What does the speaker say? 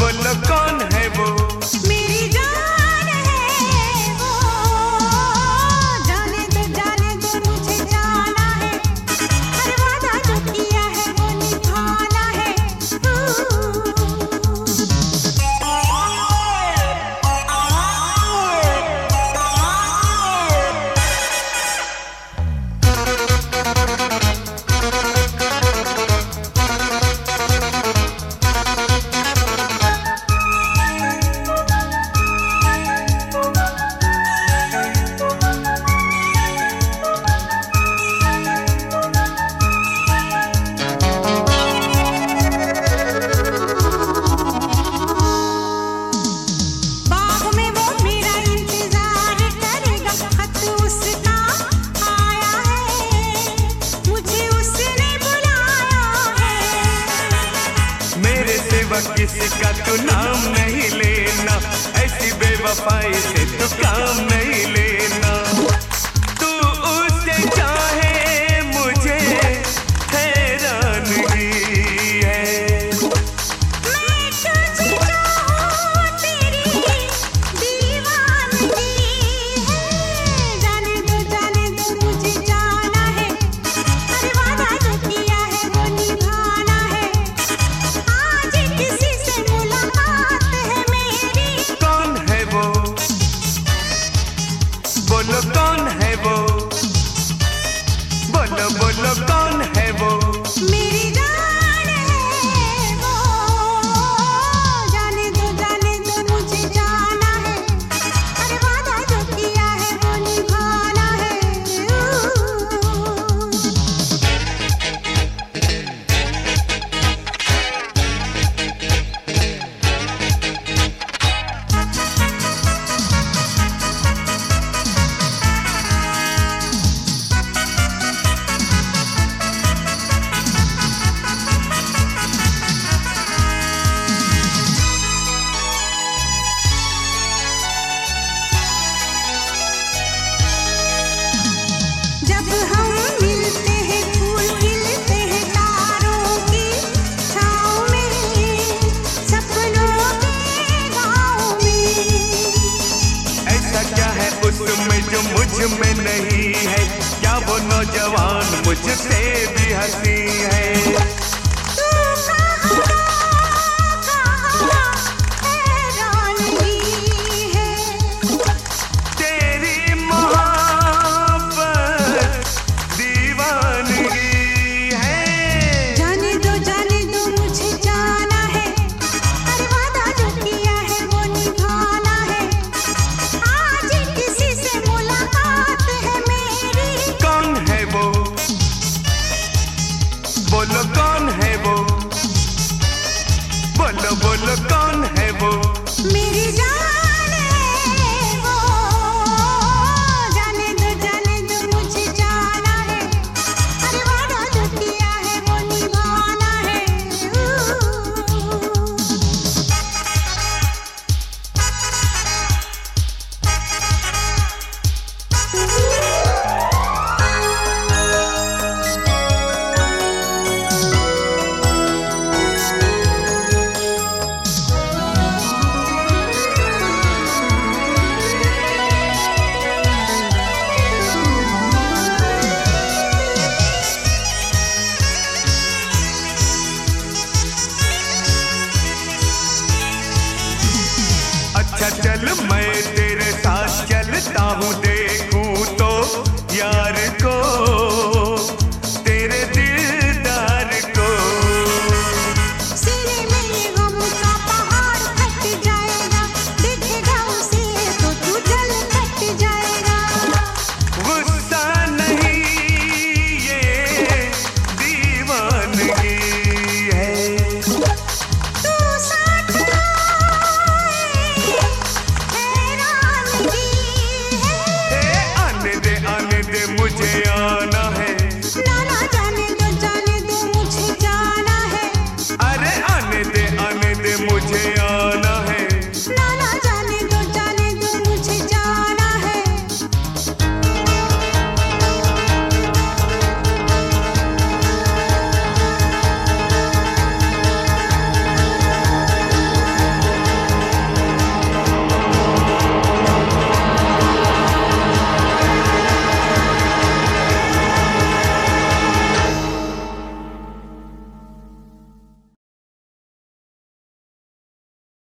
बोलो कौन है वो? fight जवान मुझसे भी हँसी है।